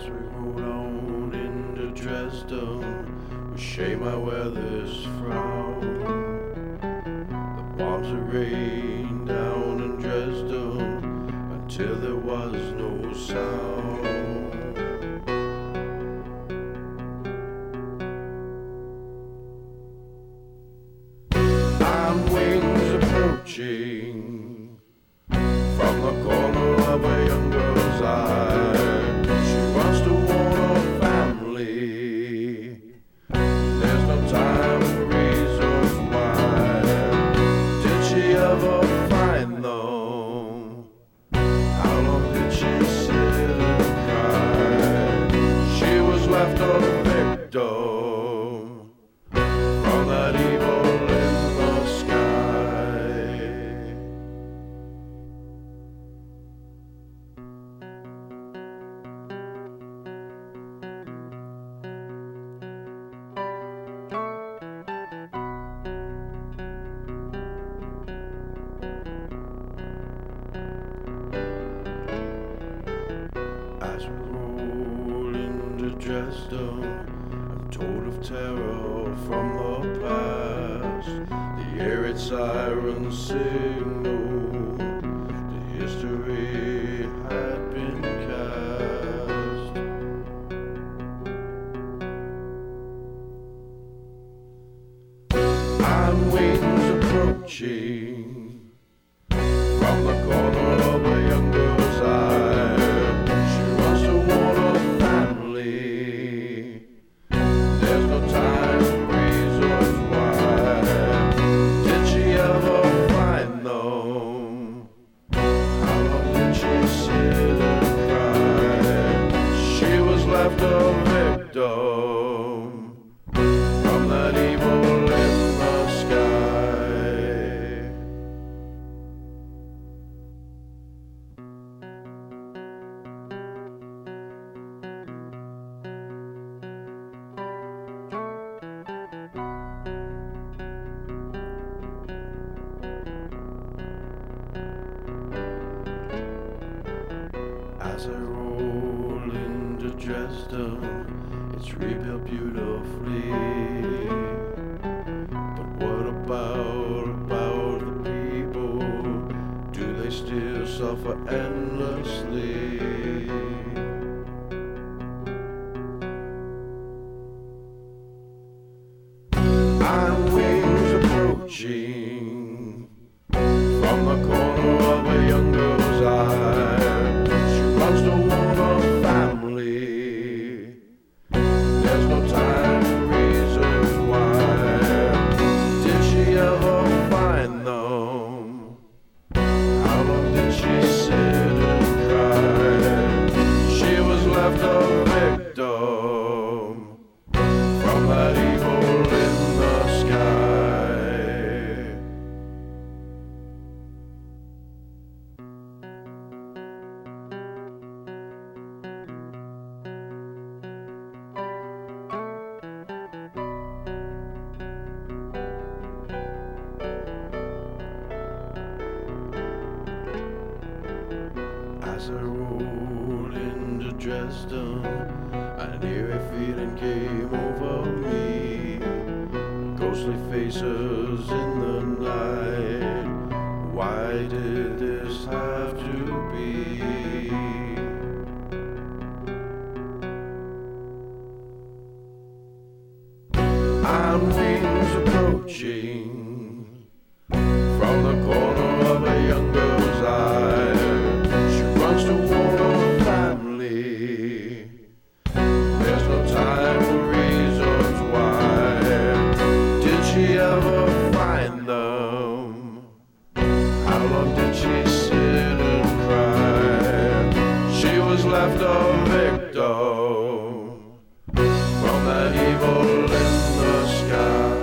As we rode on into Dresden, with shame I wear this frown. The bombs had rained down in Dresden until there was no sound. On wings approaching from the corner of a young girl's eye. That evil in the sky. As we roll into Dresden, I'm told of terror from the past. The arid siren signal, the history had been cast. On wings approaching it's rebuilt beautifully. But what about, about the people? Do they still suffer endlessly? On wings approaching from the corner of a young girl's eye. Dresden, an eerie feeling came over. Ghostly faces in the night. Why did this have to be? On wings approaching from the corner left a victim from that evil in the sky.